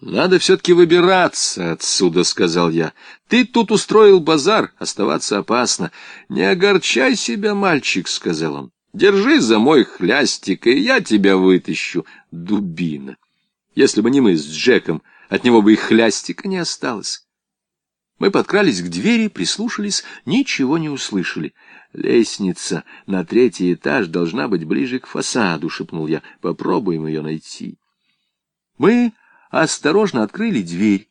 «Надо все-таки выбираться отсюда», — сказал я. «Ты тут устроил базар, оставаться опасно. Не огорчай себя, мальчик», — сказал он. «Держи за мой хлястик, и я тебя вытащу, дубина. Если бы не мы с Джеком, от него бы и хлястика не осталось». Мы подкрались к двери, прислушались, ничего не услышали. «Лестница на третий этаж должна быть ближе к фасаду», — шепнул я. «Попробуем ее найти». Мы осторожно открыли дверь.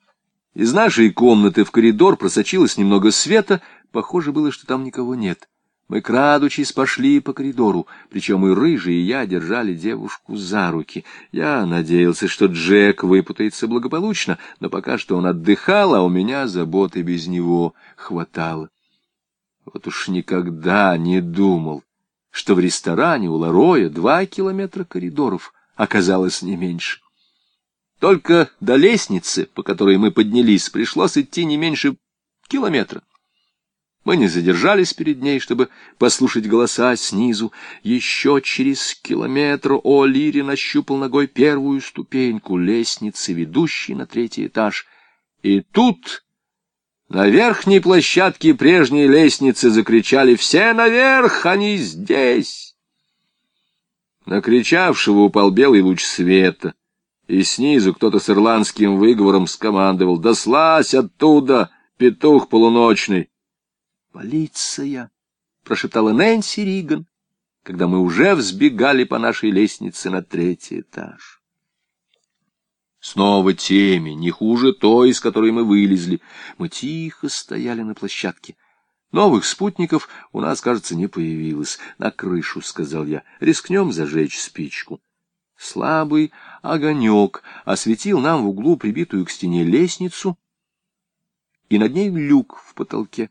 Из нашей комнаты в коридор просочилось немного света, похоже было, что там никого нет. Мы, крадучись, пошли по коридору, причем и Рыжий, и я держали девушку за руки. Я надеялся, что Джек выпутается благополучно, но пока что он отдыхал, а у меня заботы без него хватало. Вот уж никогда не думал, что в ресторане у Лароя два километра коридоров оказалось не меньше. Только до лестницы, по которой мы поднялись, пришлось идти не меньше километра. Мы не задержались перед ней, чтобы послушать голоса снизу. Еще через километр О'Лири нащупал ногой первую ступеньку лестницы, ведущей на третий этаж. И тут на верхней площадке прежней лестницы закричали «Все наверх! Они здесь!» На кричавшего упал белый луч света и снизу кто-то с ирландским выговором скомандовал «Да слазь оттуда, петух полуночный!» «Полиция!» — прошептала Нэнси Риган, когда мы уже взбегали по нашей лестнице на третий этаж. Снова темень, не хуже той, из которой мы вылезли. Мы тихо стояли на площадке. Новых спутников у нас, кажется, не появилось. На крышу, — сказал я, — рискнем зажечь спичку. Слабый огонек осветил нам в углу прибитую к стене лестницу, и над ней люк в потолке.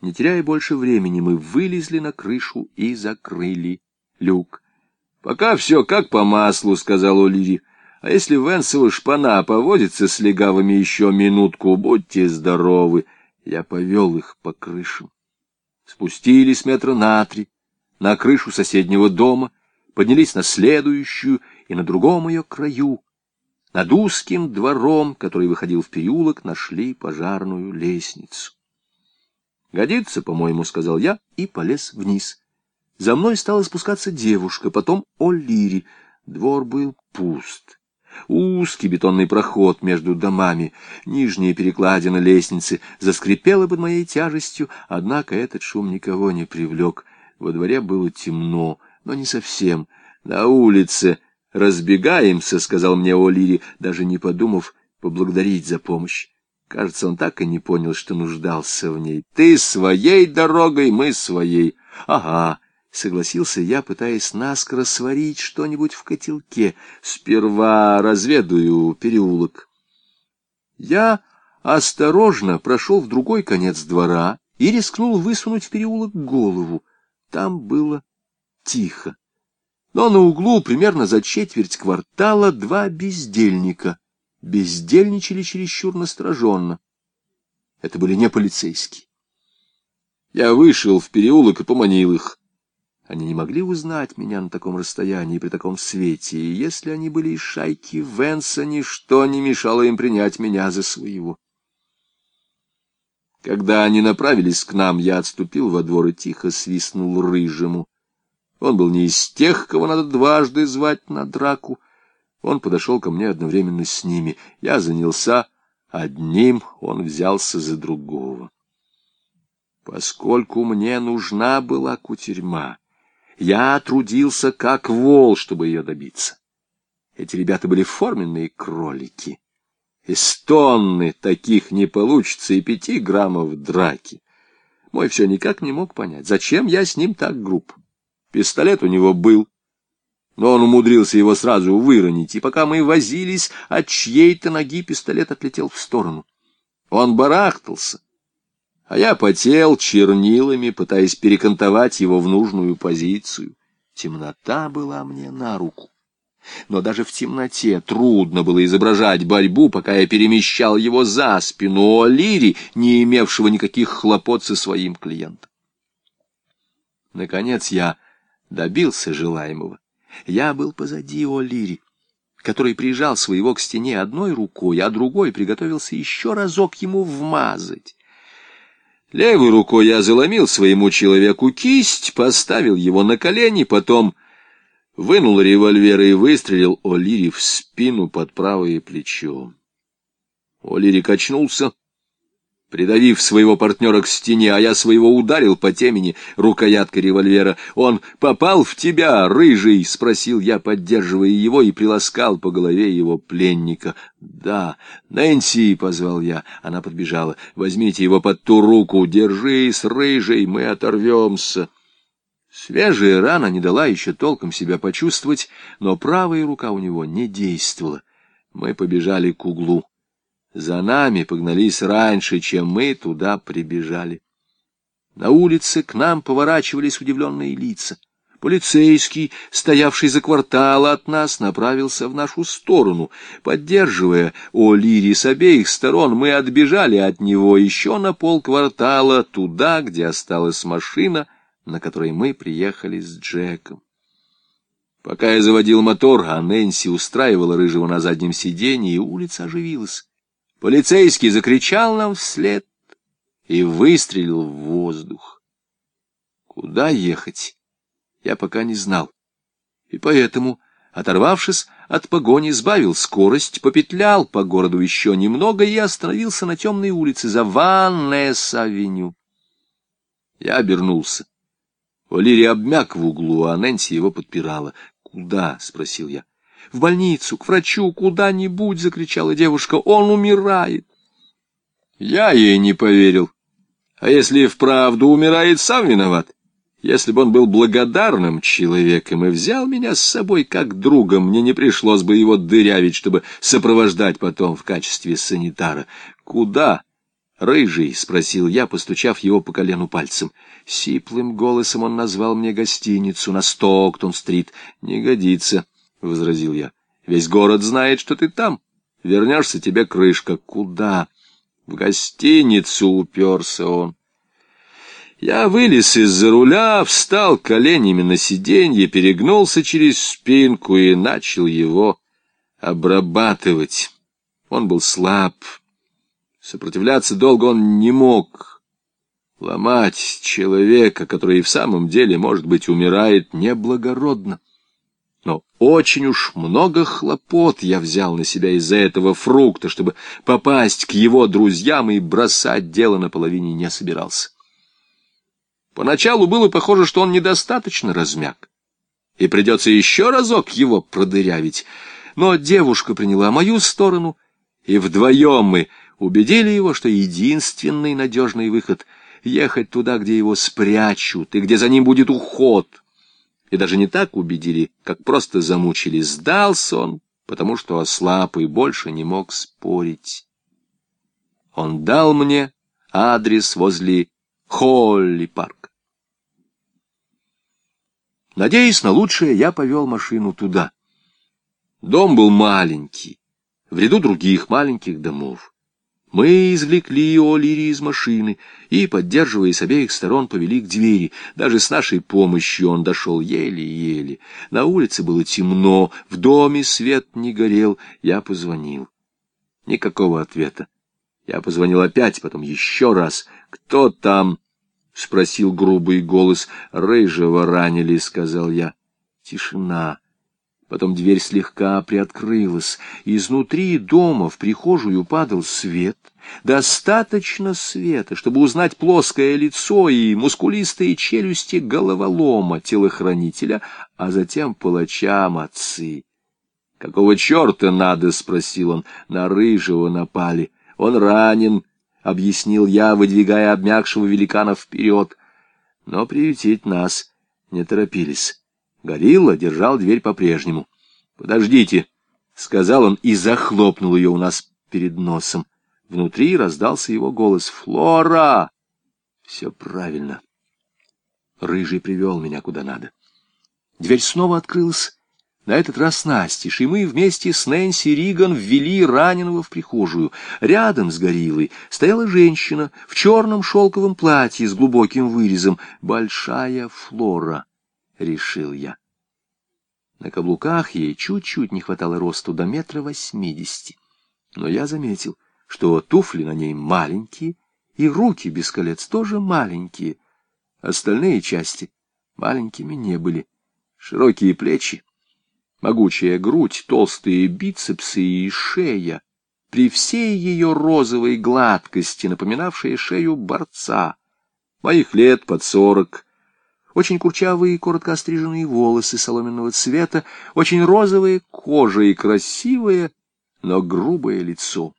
Не теряя больше времени, мы вылезли на крышу и закрыли люк. — Пока все как по маслу, — сказал Оливи. — А если Венсова шпана поводится с легавыми еще минутку, будьте здоровы. Я повел их по крышам. Спустились метра на три на крышу соседнего дома — поднялись на следующую и на другом ее краю. Над узким двором, который выходил в переулок, нашли пожарную лестницу. «Годится, по-моему», — сказал я и полез вниз. За мной стала спускаться девушка, потом О'Лири. Двор был пуст. Узкий бетонный проход между домами, нижняя перекладина лестницы заскрипела под моей тяжестью, однако этот шум никого не привлек. Во дворе было темно, но не совсем. На улице разбегаемся, — сказал мне О'Лири, даже не подумав поблагодарить за помощь. Кажется, он так и не понял, что нуждался в ней. Ты своей дорогой, мы своей. Ага, — согласился я, пытаясь наскоро сварить что-нибудь в котелке. Сперва разведаю переулок. Я осторожно прошел в другой конец двора и рискнул высунуть в переулок голову. Там было тихо. Но на углу примерно за четверть квартала два бездельника бездельничали чересчур настороженно. Это были не полицейские. Я вышел в переулок и поманил их. Они не могли узнать меня на таком расстоянии при таком свете, и если они были из шайки Венса, ничто не мешало им принять меня за своего. Когда они направились к нам, я отступил во двор и тихо свистнул рыжему. Он был не из тех, кого надо дважды звать на драку. Он подошел ко мне одновременно с ними. Я занялся одним, он взялся за другого. Поскольку мне нужна была кутерьма, я трудился как вол, чтобы ее добиться. Эти ребята были форменные кролики. Из тонны таких не получится и пяти граммов драки. Мой все никак не мог понять, зачем я с ним так груб. Пистолет у него был, но он умудрился его сразу выронить, и пока мы возились, от чьей-то ноги пистолет отлетел в сторону. Он барахтался, а я потел чернилами, пытаясь перекантовать его в нужную позицию. Темнота была мне на руку. Но даже в темноте трудно было изображать борьбу, пока я перемещал его за спину О'Лири, не имевшего никаких хлопот со своим клиентом. Наконец я добился желаемого. Я был позади О'Лири. который прижал своего к стене одной рукой, а другой приготовился еще разок ему вмазать. Левой рукой я заломил своему человеку кисть, поставил его на колени, потом вынул револьвер и выстрелил О'Лири в спину под правое плечо. О'Лири качнулся, придавив своего партнера к стене, а я своего ударил по темени рукояткой револьвера. «Он попал в тебя, рыжий?» — спросил я, поддерживая его, и приласкал по голове его пленника. «Да, Нэнси!» — позвал я. Она подбежала. «Возьмите его под ту руку, держись, рыжий, мы оторвемся». Свежая рана не дала еще толком себя почувствовать, но правая рука у него не действовала. Мы побежали к углу. За нами погнались раньше, чем мы туда прибежали. На улице к нам поворачивались удивленные лица. Полицейский, стоявший за квартала от нас, направился в нашу сторону. Поддерживая О'Лири с обеих сторон, мы отбежали от него еще на полквартала, туда, где осталась машина, на которой мы приехали с Джеком. Пока я заводил мотор, а Нэнси устраивала рыжего на заднем сиденье, и улица оживилась. Полицейский закричал нам вслед и выстрелил в воздух. Куда ехать, я пока не знал. И поэтому, оторвавшись от погони, сбавил скорость, попетлял по городу еще немного и остановился на темной улице за Ваннес-авеню. Я обернулся. Валерий обмяк в углу, а Нэнси его подпирала. «Куда?» — спросил я в больницу, к врачу, куда-нибудь, — закричала девушка, — он умирает. Я ей не поверил. А если и вправду умирает, сам виноват. Если бы он был благодарным человеком и взял меня с собой как друга, мне не пришлось бы его дырявить, чтобы сопровождать потом в качестве санитара. Куда? «Рыжий?» — спросил я, постучав его по колену пальцем. Сиплым голосом он назвал мне гостиницу на Стоктон-стрит. «Не годится». — возразил я. — Весь город знает, что ты там. Вернешься, тебе крышка. Куда? В гостиницу уперся он. Я вылез из-за руля, встал коленями на сиденье, перегнулся через спинку и начал его обрабатывать. Он был слаб. Сопротивляться долго он не мог. Ломать человека, который и в самом деле, может быть, умирает, неблагородно. Но очень уж много хлопот я взял на себя из-за этого фрукта, чтобы попасть к его друзьям и бросать дело наполовине не собирался. Поначалу было похоже, что он недостаточно размяк, и придется еще разок его продырявить. Но девушка приняла мою сторону, и вдвоем мы убедили его, что единственный надежный выход — ехать туда, где его спрячут, и где за ним будет уход — и даже не так убедили, как просто замучили. Сдался он, потому что ослаб и больше не мог спорить. Он дал мне адрес возле Холли-парк. Надеясь на лучшее, я повел машину туда. Дом был маленький, в ряду других маленьких домов. Мы извлекли О'Лири из машины и, поддерживая с обеих сторон, повели к двери. Даже с нашей помощью он дошел еле-еле. На улице было темно, в доме свет не горел. Я позвонил. Никакого ответа. Я позвонил опять, потом еще раз. «Кто там?» — спросил грубый голос. «Рыжего ранили», — сказал я. Тишина. Потом дверь слегка приоткрылась. Изнутри дома в прихожую падал свет. Достаточно света, чтобы узнать плоское лицо и мускулистые челюсти головолома телохранителя, а затем палача отцы. «Какого черта надо?» — спросил он. «На рыжего напали. Он ранен», — объяснил я, выдвигая обмякшего великана вперед. Но приютить нас не торопились. Горилла держал дверь по-прежнему. «Подождите», — сказал он и захлопнул ее у нас перед носом. Внутри раздался его голос. «Флора!» «Все правильно». Рыжий привел меня куда надо. Дверь снова открылась, на этот раз настежь, и мы вместе с Нэнси Риган ввели раненого в прихожую. Рядом с гориллой стояла женщина в черном шелковом платье с глубоким вырезом. Большая Флора. — решил я. На каблуках ей чуть-чуть не хватало росту до метра восьмидесяти. Но я заметил, что туфли на ней маленькие, и руки без колец тоже маленькие. Остальные части маленькими не были. Широкие плечи, могучая грудь, толстые бицепсы и шея, при всей ее розовой гладкости, напоминавшая шею борца. Моих лет под сорок, очень курчавые, коротко остриженные волосы соломенного цвета, очень розовая кожа и красивое, но грубое лицо.